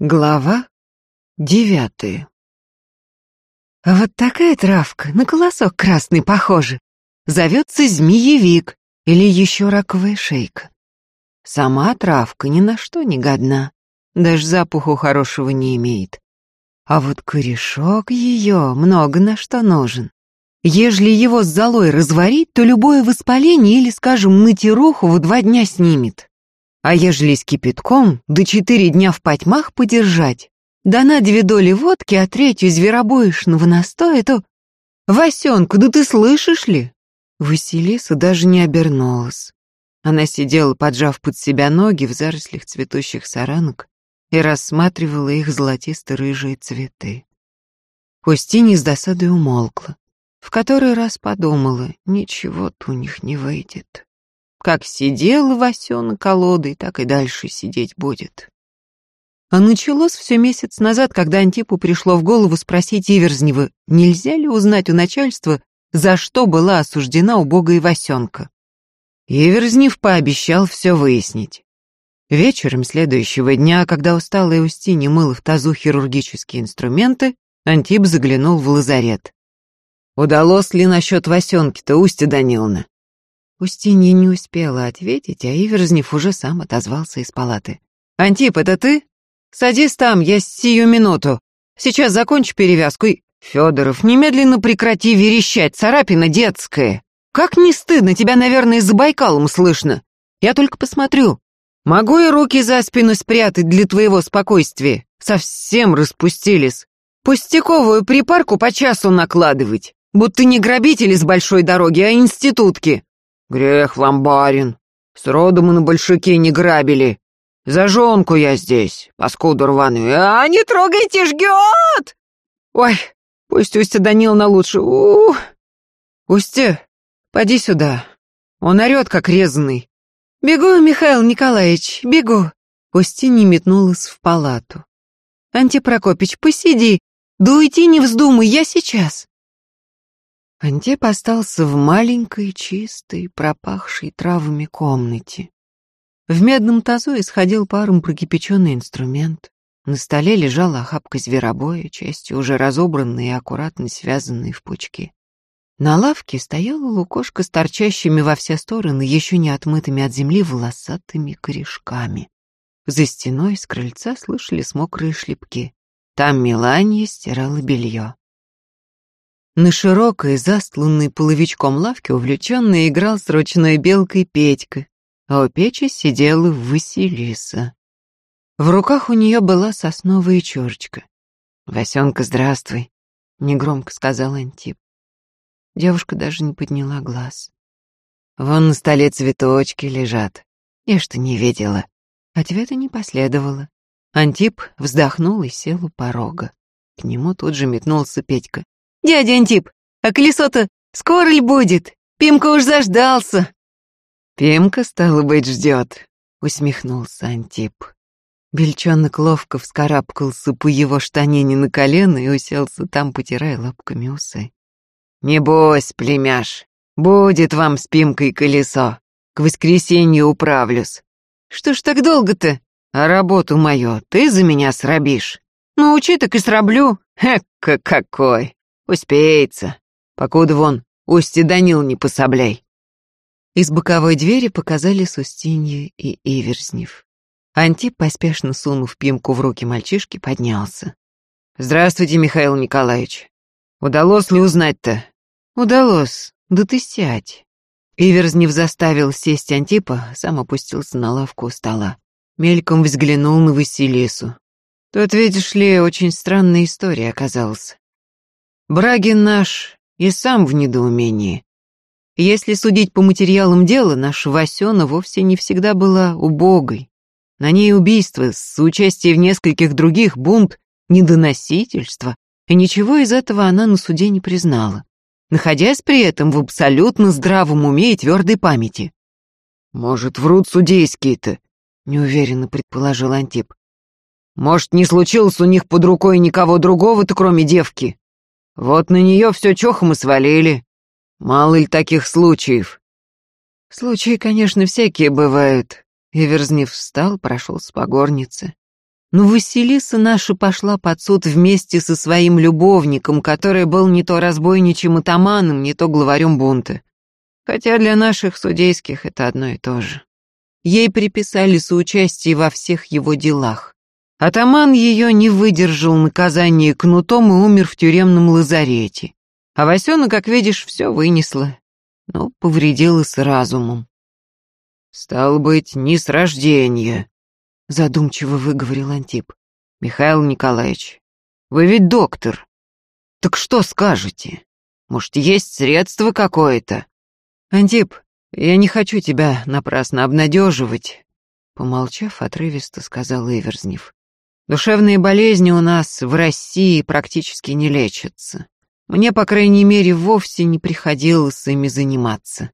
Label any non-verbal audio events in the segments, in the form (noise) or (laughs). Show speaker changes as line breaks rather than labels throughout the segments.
Глава девятая А вот такая травка на колосок красный похожа. Зовется змеевик или еще раковая шейка. Сама травка ни на что не годна, даже запаху хорошего не имеет. А вот корешок ее много на что нужен. Ежели его с золой разварить, то любое воспаление или, скажем, натируху в два дня снимет. А ежели с кипятком, до четыре дня в потьмах подержать, да на две доли водки, а третью зверобоишного настоя, то... Васенка, да ты слышишь ли? Василиса даже не обернулась. Она сидела, поджав под себя ноги в зарослях цветущих саранок и рассматривала их золотисто-рыжие цветы. Устинья с досадой умолкла. В который раз подумала, ничего-то у них не выйдет. Как сидел Васёна колодой, так и дальше сидеть будет. А началось все месяц назад, когда Антипу пришло в голову спросить Иверзнева, нельзя ли узнать у начальства, за что была осуждена убогая Васенка. Иверзнев пообещал все выяснить. Вечером следующего дня, когда усталая Устинья мыла в тазу хирургические инструменты, Антип заглянул в лазарет. «Удалось ли насчет Васенки-то, Устья Даниловна?» Устинья не успела ответить, а Иверзнев уже сам отозвался из палаты. «Антип, это ты? Садись там, я сию минуту. Сейчас закончу перевязку и...» «Федоров, немедленно прекрати верещать, царапина детская. Как не стыдно, тебя, наверное, за Байкалом слышно. Я только посмотрю. Могу и руки за спину спрятать для твоего спокойствия. Совсем распустились. Пустяковую припарку по часу накладывать, будто не грабители с большой дороги, а институтки. «Грех вам, барин. Сроду мы на большаке не грабили. Зажонку я здесь, паскуду рваную. А не трогайте, жгет!» «Ой, пусть Устя Даниловна лучше. У, -у, -у. Устя, поди сюда. Он орет, как резанный. Бегу, Михаил Николаевич, бегу». Устинья метнулась в палату. «Антипрокопич, посиди. Да уйти не вздумай, я сейчас». Антип остался в маленькой, чистой, пропахшей травами комнате. В медном тазу исходил паром прокипяченный инструмент. На столе лежала охапка зверобоя, частью уже разобранная и аккуратно связанная в пучки. На лавке стояла лукошка с торчащими во все стороны, еще не отмытыми от земли, волосатыми корешками. За стеной с крыльца слышались мокрые шлепки. Там Меланья стирала белье. На широкой, застланной половичком лавке увлеченно играл с ручной белкой Петька, а у печи сидела Василиса. В руках у нее была сосновая чёрочка. «Васенка, здравствуй», — негромко сказал Антип. Девушка даже не подняла глаз. «Вон на столе цветочки лежат. Я что не видела». Ответа не последовало. Антип вздохнул и сел у порога. К нему тут же метнулся Петька. «Дядя Антип, а колесо-то скоро ли будет? Пимка уж заждался!» «Пимка, стало быть, ждет», — усмехнулся Антип. Бельчонок ловко вскарабкался по его штанине на колено и уселся там, потирая лапками усы. «Небось, племяш, будет вам с Пимкой колесо. К воскресенью управлюсь. Что ж так долго-то? А работу мою ты за меня срабишь. Научи так и сраблю. Эка какой!» Успеется. Покуда вон, Устье Данил не пособляй. Из боковой двери показали Устинья и Иверзнев. Антип, поспешно сунув пимку в руки мальчишки, поднялся. «Здравствуйте, Михаил Николаевич. Удалось ли узнать-то?» «Удалось. Да ты сядь». Иверзнев заставил сесть Антипа, сам опустился на лавку у стола. Мельком взглянул на Василису. Тут, видишь ли, очень странная история оказалась. Брагин наш и сам в недоумении. Если судить по материалам дела, наша Васена вовсе не всегда была убогой. На ней убийство, с участием в нескольких других, бунт, недоносительство, и ничего из этого она на суде не признала, находясь при этом в абсолютно здравом уме и твердой памяти. «Может, врут судейские-то?» — неуверенно предположил Антип. «Может, не случилось у них под рукой никого другого-то, кроме девки?» Вот на нее все чохом и свалили. Мало ли таких случаев. Случаи, конечно, всякие бывают. Иверзнев встал, прошелся по горнице. Но Василиса наша пошла под суд вместе со своим любовником, который был не то разбойничьим атаманом, не то главарем бунта. Хотя для наших судейских это одно и то же. Ей приписали соучастие во всех его делах. Атаман ее не выдержал наказания кнутом и умер в тюремном лазарете. А Васена, как видишь, все вынесла, но повредилась разумом.
«Стал быть, не с рождения», —
задумчиво выговорил Антип.
«Михаил Николаевич, вы ведь доктор. Так что скажете? Может, есть средство какое-то?»
«Антип, я не хочу тебя напрасно обнадеживать», — помолчав, отрывисто сказал Иверзнев. «Душевные болезни у нас в России практически не лечатся. Мне, по крайней мере, вовсе не приходилось ими заниматься.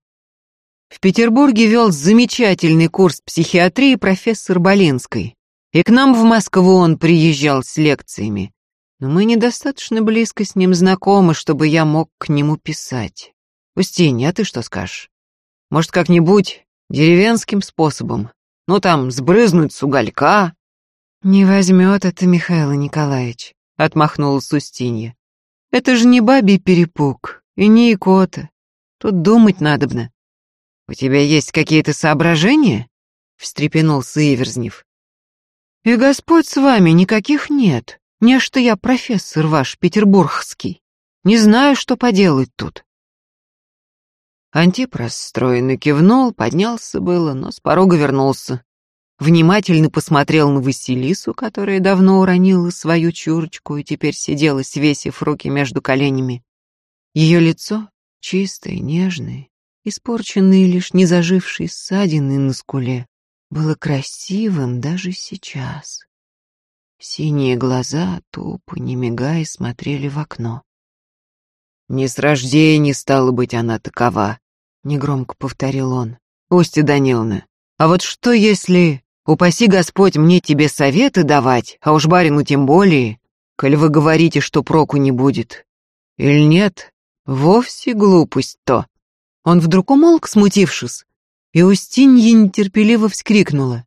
В Петербурге вел замечательный курс психиатрии профессор Болинский, и к нам в Москву он приезжал с лекциями. Но мы недостаточно близко с ним знакомы, чтобы я мог к нему писать. Устинья, а ты что скажешь? Может, как-нибудь деревенским способом? Ну, там, сбрызнуть с уголька?» «Не возьмет это Михаил Николаевич», — отмахнулась Устинья. «Это же не бабий перепуг и не икота. Тут думать надобно. «У тебя есть какие-то соображения?» — встрепенулся Иверзнев. «И Господь с вами, никаких нет. Не что я профессор ваш, петербургский. Не знаю, что поделать тут». Антип расстроенно кивнул, поднялся было, но с порога вернулся. Внимательно посмотрел на Василису, которая давно уронила свою чурочку и теперь сидела, свесив руки между коленями. Ее лицо, чистое, нежное, испорченные лишь незажившие ссадины на скуле, было красивым даже сейчас. Синие глаза, тупо, не мигая, смотрели в окно.
«Не с рождения стала быть она такова», — негромко повторил он. «Устья Даниловна, а вот что если, упаси Господь мне тебе советы давать, а уж барину тем более, коль вы говорите, что проку не будет? Или нет, вовсе глупость то».
Он вдруг умолк, смутившись, и Устинья нетерпеливо вскрикнула.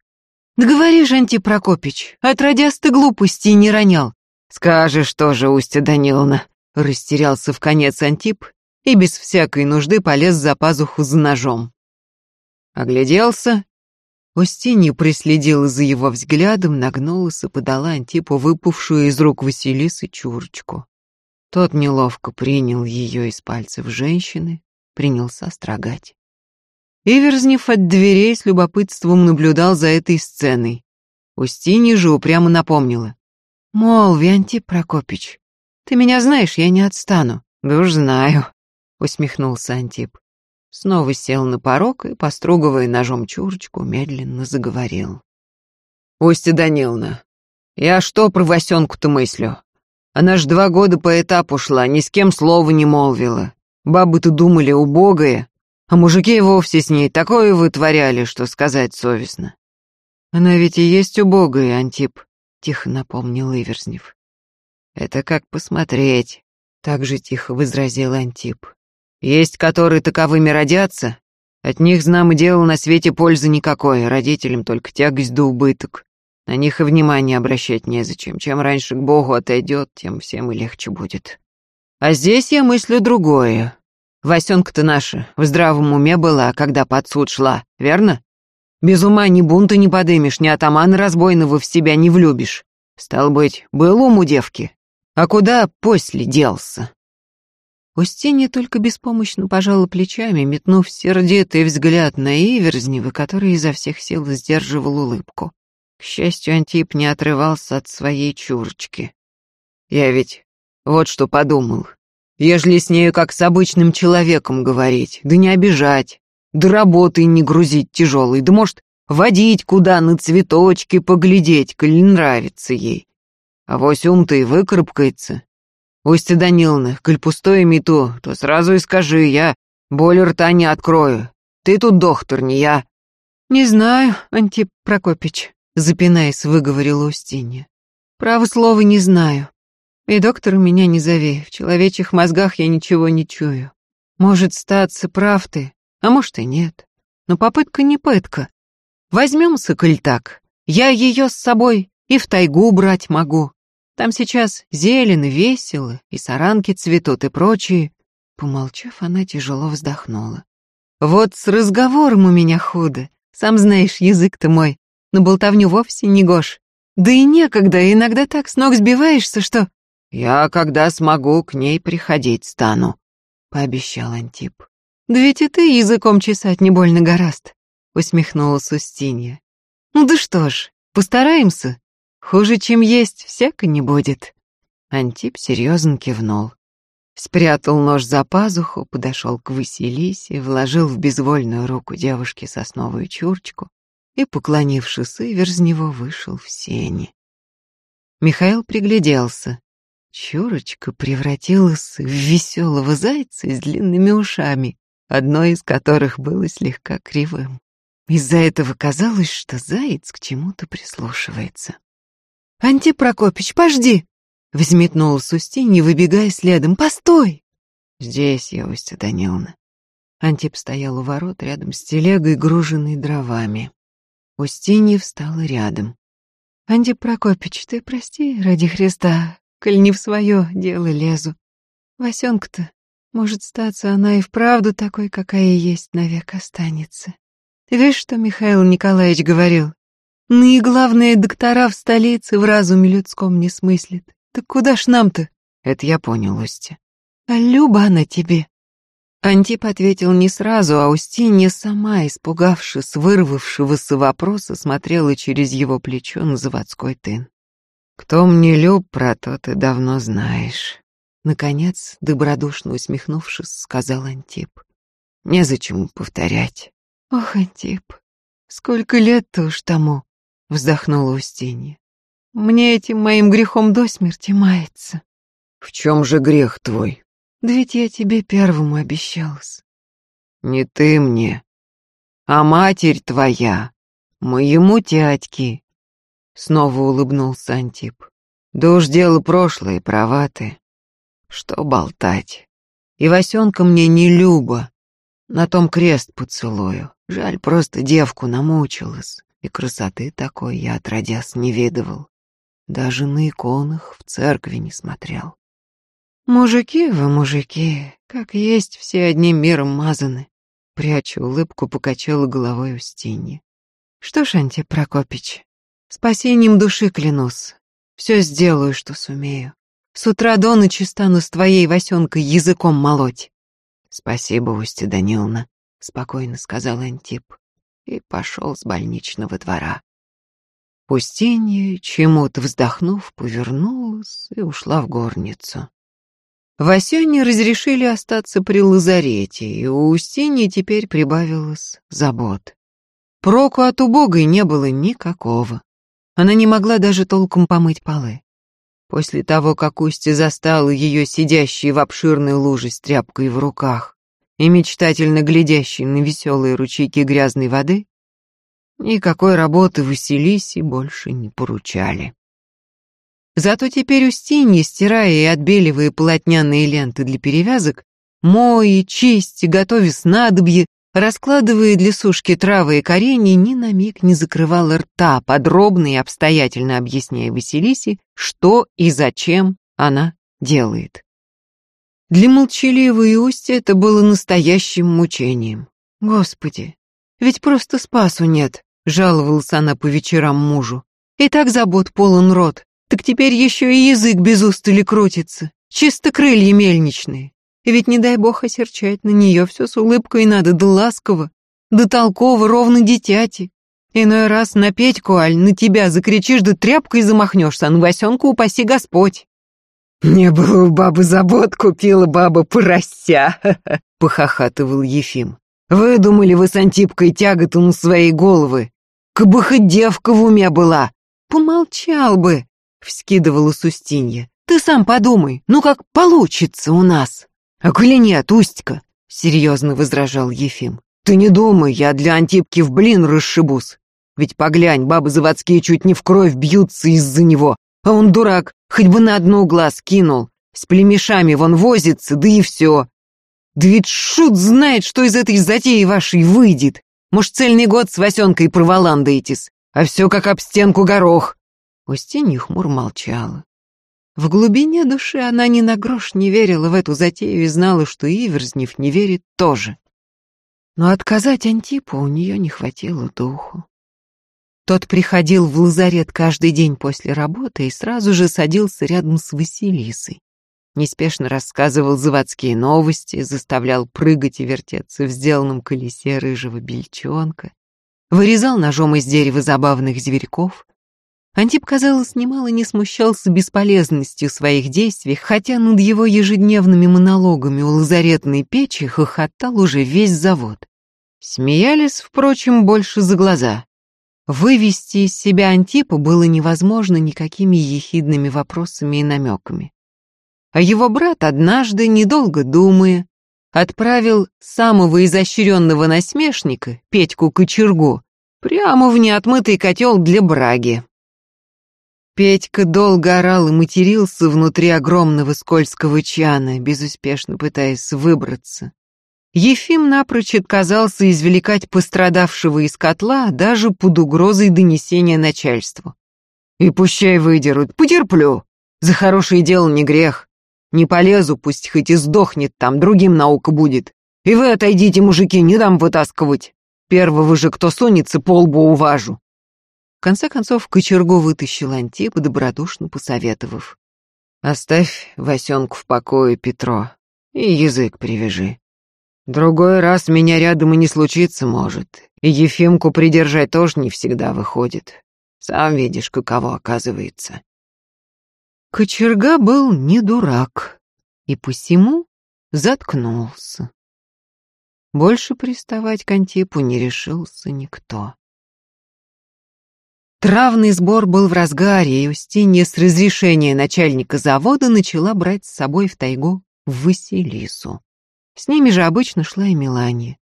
«Да говори же, Антип Прокопич, отродясь ты глупости не ронял».
«Скажешь тоже, Устья Даниловна», — растерялся в конец Антип и без всякой нужды полез за пазуху за ножом. Огляделся. Устинья приследила за его взглядом, нагнулась и подала Антипу выпавшую из рук Василисы чурочку. Тот неловко принял ее из пальцев женщины, принялся строгать. Иверзнев от дверей с любопытством наблюдал за этой сценой. Устинья же упрямо напомнила.
«Мол, Виантип Прокопич, ты меня знаешь, я не отстану».
«Да уж знаю», — усмехнулся Антип. Снова сел на порог и, постругивая ножом чурочку, медленно заговорил. «Устья Даниловна, я что про Васенку-то мыслю? Она ж два года по этапу шла, ни с кем слова не молвила. Бабы-то думали убогое, а мужики вовсе с ней такое вытворяли, что сказать совестно.
Она ведь и есть убогая, Антип, тихо напомнил Иверзнев.
Это как посмотреть, так же тихо возразил Антип. Есть, которые таковыми родятся, от них, знамо дело, на свете пользы никакой, родителям только тягость да убыток. На них и внимание обращать незачем. Чем раньше к Богу отойдет, тем всем и легче будет. А здесь я мыслю другое. Васенка-то наша в здравом уме была, когда под суд шла, верно? Без ума ни бунта не подымешь, ни атамана разбойного в себя не влюбишь. Стал быть, был ум у девки. А куда после делся?
Устинья только беспомощно пожала плечами, метнув сердитый взгляд на Иверзнева, который изо всех сил сдерживал улыбку. К счастью, Антип не отрывался от своей чурочки.
«Я ведь вот что подумал. Ежели с нею как с обычным человеком говорить, да не обижать, да работой не грузить тяжелой, да может водить куда на цветочки поглядеть, коль нравится ей. А вось ум-то и выкарабкается. Устья Даниловна, коль пустое мету, то сразу и скажи, я боль рта не открою. Ты тут доктор, не я.
Не знаю, Антип Прокопич, запинаясь, выговорила Устинья. Право слова не знаю. И доктор меня не зови, в человечьих мозгах я ничего не чую. Может, статься прав ты, а может и нет. Но попытка не пытка. Возьмемся, коль так. Я ее с собой и в тайгу брать могу. Там сейчас зелено, весело, и саранки цветут, и прочие. Помолчав, она тяжело вздохнула. Вот с разговором у меня худо. Сам знаешь, язык-то мой. На болтовню вовсе не гош. Да и некогда, иногда так с ног сбиваешься, что...
Я, когда смогу, к ней приходить стану, — пообещал Антип.
Да ведь и ты языком чесать не больно гораст, — усмехнулась Устинья. Ну да что ж, постараемся. Хуже, чем есть, всяко не будет.
Антип серьезно кивнул. Спрятал нож за пазуху, подошел к Василисе, вложил в безвольную руку девушки сосновую чурочку и, поклонившись, Ивер из него вышел в сени. Михаил пригляделся. Чурочка превратилась в веселого зайца с длинными ушами, одно из которых было слегка кривым. Из-за этого казалось, что заяц к чему-то прислушивается.
«Анти Прокопич, пожди!» — взметнулась Устинья, выбегая следом. «Постой!»
«Здесь я, Устья Даниловна». Антип стоял у ворот рядом с телегой, груженной дровами. Устинья встала рядом.
«Антип Прокопич, ты прости, ради Христа, коль не в свое дело лезу. Васенка-то, может, статься она и вправду такой, какая есть, навек останется. Ты видишь, что Михаил Николаевич говорил? Ну и главное, доктора в столице в разуме людском не смыслят. Так куда ж нам-то?
Это я понял, Устья.
А Люба она тебе.
Антип ответил не сразу, а Устинья сама, испугавшись вырвавшегося вопроса, смотрела через его плечо на заводской тын. «Кто мне люб, про то ты давно знаешь». Наконец, добродушно усмехнувшись, сказал Антип. «Незачем повторять».
«Ох, Антип, сколько лет-то уж тому!» Вздохнула Устинья. Мне этим моим грехом до смерти мается.
В чем же грех твой?
Да ведь я тебе первому обещалась.
Не ты мне, а матерь твоя, моему тятьке. Снова улыбнулся Антип. Да уж дело прошлое, права ты. Что болтать? И Васенка мне не любо. На том крест поцелую. Жаль, просто девку намучилась и красоты такой я отродясь не видывал. Даже на иконах в церкви не смотрел.
«Мужики вы, мужики, как есть все одним миром мазаны», пряча улыбку, покачала головой Устинья. «Что ж, Анти Прокопич, спасением души клянусь, все сделаю, что сумею. С утра до ночи стану с твоей Васенкой языком молоть».
«Спасибо, Устья Даниловна», — спокойно сказал Антип и пошел с больничного двора. Устинья, чему-то вздохнув, повернулась и ушла в горницу. Васёне разрешили остаться при лазарете, и у Устиньи теперь прибавилось забот. Проку от убогой не было никакого. Она не могла даже толком помыть полы. После того, как Устья застала ее сидящей в обширной луже с тряпкой в руках, и мечтательно глядящий на веселые ручейки грязной воды, никакой работы Василисе больше не поручали. Зато теперь Устинья, стирая и отбеливая полотняные ленты для перевязок, моя, чисти, готовя снадобье, раскладывая для сушки травы и коренья, ни на миг не закрывала рта, подробно и обстоятельно объясняя Василисе, что и зачем она делает. Для молчаливой Устья это было настоящим мучением. «Господи, ведь просто спасу нет», — жаловалась она по вечерам мужу. «И так забот полон рот, так теперь еще и язык без устали крутится, чисто крылья мельничные. Ведь не дай бог осерчать на нее все с улыбкой надо, да ласково, да толково, ровно дитяти. Иной раз на Петьку, аль, на тебя закричишь, да тряпкой замахнешься, а на Васенку упаси Господь. «Не было у бабы забот, купила баба порося», (laughs) — похохатывал Ефим. «Вы думали, вы с Антипкой тяготу на своей головы? Кабы хоть девка в уме была!»
«Помолчал бы», — вскидывала Сустинья. «Ты сам подумай, ну как получится у нас?»
«А коли нет, Устька», — серьезно возражал Ефим. «Ты не думай, я для Антипки в блин расшибусь. Ведь поглянь, бабы заводские чуть не в кровь бьются из-за него, а он дурак, хоть бы на одну глаз кинул. С племешами вон возится, да и все. Да ведь шут знает, что из этой затеи вашей выйдет. Может, цельный год с Васенкой проволандаетесь, а все как об стенку горох.
Устинья хмур молчала. В глубине души она ни на грош не верила в эту затею и знала, что Иверзнев не верит тоже. Но отказать Антипу у нее не хватило духу. Тот приходил в лазарет каждый день после работы и сразу же садился рядом с Василисой. Неспешно рассказывал заводские новости, заставлял прыгать и вертеться в сделанном колесе рыжего бельчонка, вырезал ножом из дерева забавных зверьков, Антип, казалось, немало не смущался бесполезностью своих действий, хотя над его ежедневными монологами у лазаретной печи хохотал уже весь завод. Смеялись, впрочем, больше за глаза. Вывести из себя Антипа было невозможно никакими ехидными вопросами и намеками. А его брат однажды, недолго думая, отправил самого изощренного насмешника, Петьку Кочергу, прямо в неотмытый котел для браги. Петька долго орал и матерился внутри огромного скользкого чана, безуспешно пытаясь выбраться. Ефим напрочь отказался извлекать пострадавшего из котла даже под угрозой донесения начальству. «И пущай выдерут, потерплю. За хорошее дело не грех. Не полезу, пусть хоть и сдохнет там, другим наука будет. И вы отойдите, мужики, не дам вытаскивать. Первого же, кто сунется, по уважу». В конце концов, кочергу вытащил Антип, добродушно посоветовав. «Оставь Васенку в покое, Петро, и язык привяжи. Другой раз меня рядом и не случиться может, и Ефимку придержать тоже не всегда выходит. Сам видишь, каково оказывается». Кочерга был не дурак, и посему заткнулся. Больше приставать к Антипу не решился никто. Травный сбор был в разгаре, и Устинья с разрешения начальника завода начала брать с собой в тайгу Василису. С ними же обычно шла и Мелания.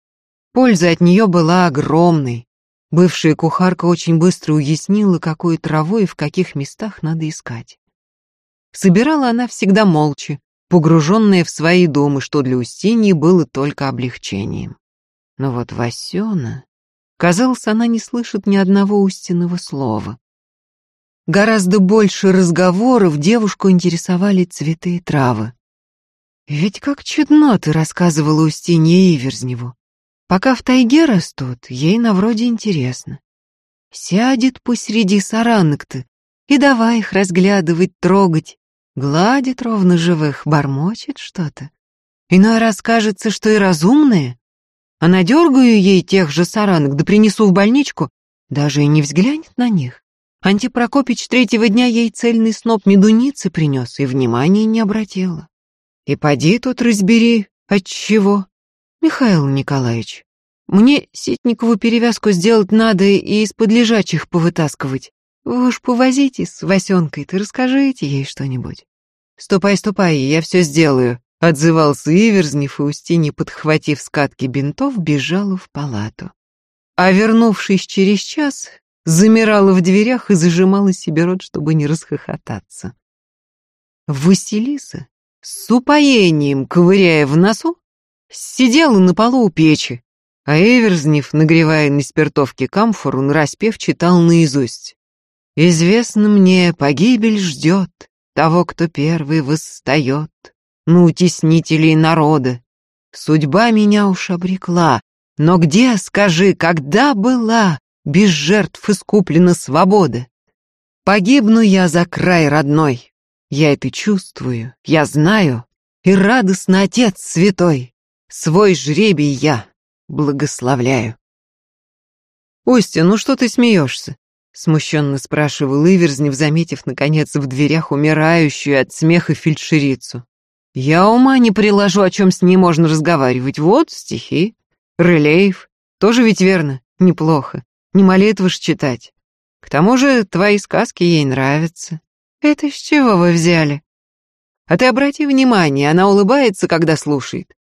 Польза от нее была огромной. Бывшая кухарка очень быстро уяснила, какую траву и в каких местах надо искать. Собирала она всегда молча, погруженная в свои думы, что для Устиньи было только облегчением. Но вот Васена... Казалось, она не слышит ни одного устиного слова. Гораздо больше разговоров девушку интересовали цветы и травы. Ведь как чудно ты рассказывала Устинье Иверзневу. Пока в тайге растут, ей на вроде интересно. Сядет посреди саранок-то и давай их разглядывать, трогать. Гладит ровно живых, бормочет что-то. Иной раз кажется, что и разумное, а надергаю ей тех же саранок, да принесу в больничку, даже и не взглянет на них. Антипрокопич третьего дня ей цельный сноп медуницы принес и внимания не обратила. И поди тут разбери, отчего. Михаил Николаевич, мне ситникову перевязку сделать надо и из-под лежачих повытаскивать. Вы уж повозитесь с Васенкой, ты расскажите ей что-нибудь. Ступай, ступай, я все сделаю. Отзывался Иверзнев, и Устинья, подхватив скатки бинтов, бежала в палату. А вернувшись через час, замирала в дверях и зажимала себе рот, чтобы не расхохотаться. Василиса, с упоением ковыряя в носу, сидела на полу у печи, а Эверзнев, нагревая на спиртовке камфору, нараспев читал наизусть. «Известно мне, погибель ждет того, кто первый восстает на утеснителей народа. Судьба меня уж обрекла, но где, скажи, когда была без жертв искуплена свобода? Погибну я за край родной, я это чувствую, я знаю, и радостно, Отец Святой, свой жребий я благословляю. «Устя, ну что ты смеешься?» — смущенно спрашивал Иверзнев, заметив, наконец, в дверях умирающую от смеха фельдшерицу. Я ума не приложу, о чем с ней можно разговаривать. Вот стихи. Рылеев. Тоже ведь верно. Неплохо. Не молитвы ж читать. К тому же твои сказки ей нравятся. Это с чего вы взяли? А ты обрати внимание, она улыбается, когда слушает.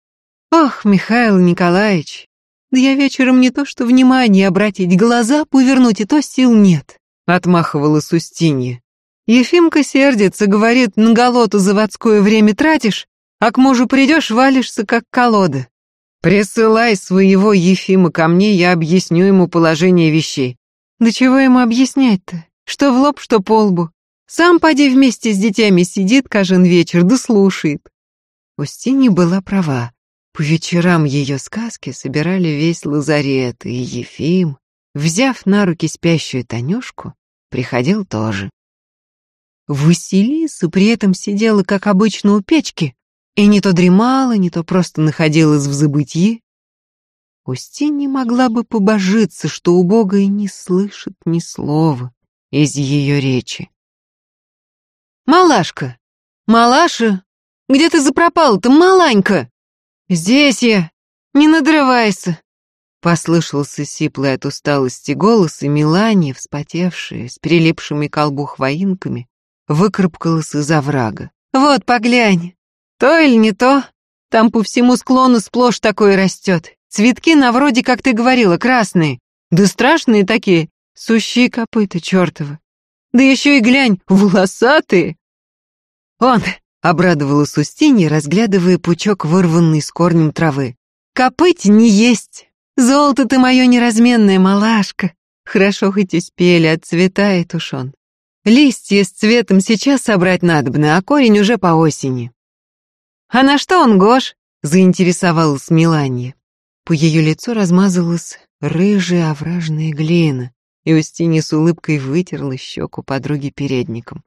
Ох, Михаил Николаевич, да я вечером не то что внимание обратить, глаза повернуть, и то сил нет. Отмахивалась Устинья. Ефимка сердится, говорит, на голоту заводское время тратишь, а к мужу придешь, валишься, как колода. Присылай своего Ефима ко мне, я объясню ему положение вещей. Да чего ему объяснять-то? Что в лоб, что по лбу. Сам поди вместе с детьми сидит каждый вечер, да слушает. Устинья была права. По вечерам ее сказки собирали весь лазарет, и Ефим, взяв на руки спящую Танюшку, приходил тоже. Василиса при этом сидела, как обычно, у печки, и не то дремала, не то просто находилась в забытии. Устинья могла бы побожиться, что убогая не слышит ни слова из ее речи. «Малашка! Малаша! Где ты запропала-то, маланька?» «Здесь я! Не надрывайся!» Послышался сиплый от усталости голос, и Мелания, вспотевшая, с прилипшими к колбу хвоинками, выкарабкалась из оврага. «Вот, поглянь! То или не то, там по всему склону сплошь такое растет. Цветки на вроде, как ты говорила, красные. Да страшные такие, сущие копыта чертовы. Да еще и глянь, волосатые!» «Он!» — обрадовалась Устинья, разглядывая пучок, вырванный с корнем травы. «Копыть не есть! Золото ты мое неразменное, малашка! Хорошо хоть успели, отцветает уж он. Листья с цветом сейчас собрать надобно, а корень уже по осени». «А на что он, Гош?» — заинтересовалась Миланья. По ее лицу размазалась рыжая овражная глина, и Устинья с улыбкой вытерла щеку подруги передником.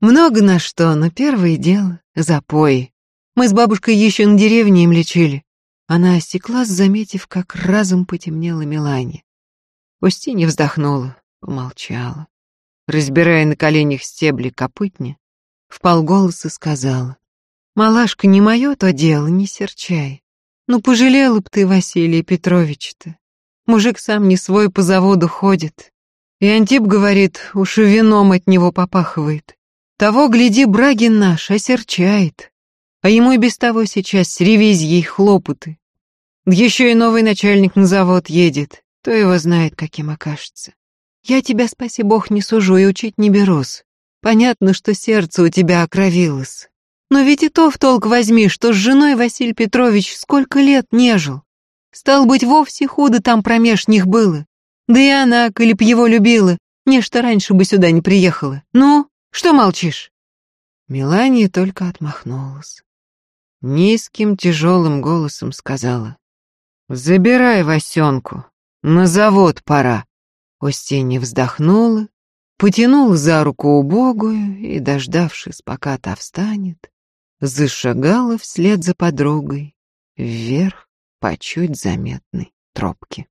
Много на что, но первое дело — запои. Мы с бабушкой еще на деревне им лечили. Она осеклась, заметив, как разом потемнело Мелане. Устинья вздохнула, помолчала. Разбирая на коленях стебли копытни, вполголоса сказала. «Малашка, не мое то дело, не серчай. Ну, пожалела б ты Василия Петровича-то. Мужик сам не свой по заводу ходит. И Антип говорит, уж и вином от него попахивает. Того, гляди, Брагин наш осерчает. А ему и без того сейчас ревизией хлопоты. Еще и новый начальник на завод едет. Кто его знает, каким окажется. Я тебя, спаси бог, не сужу и учить не берусь. Понятно, что сердце у тебя окровилось. Но ведь и то в толк возьми, что с женой Василий Петрович сколько лет не жил. Стал быть, вовсе худо там промеж них было. Да и она, коли б его любила, нечто раньше бы сюда не приехала. Ну, что молчишь?» Мелания только отмахнулась. Низким тяжелым голосом сказала. «Забирай Васенку, на завод пора». Устинья вздохнула, потянула за руку убогую и, дождавшись, пока та встанет, зашагала вслед за подругой вверх по чуть заметной тропке.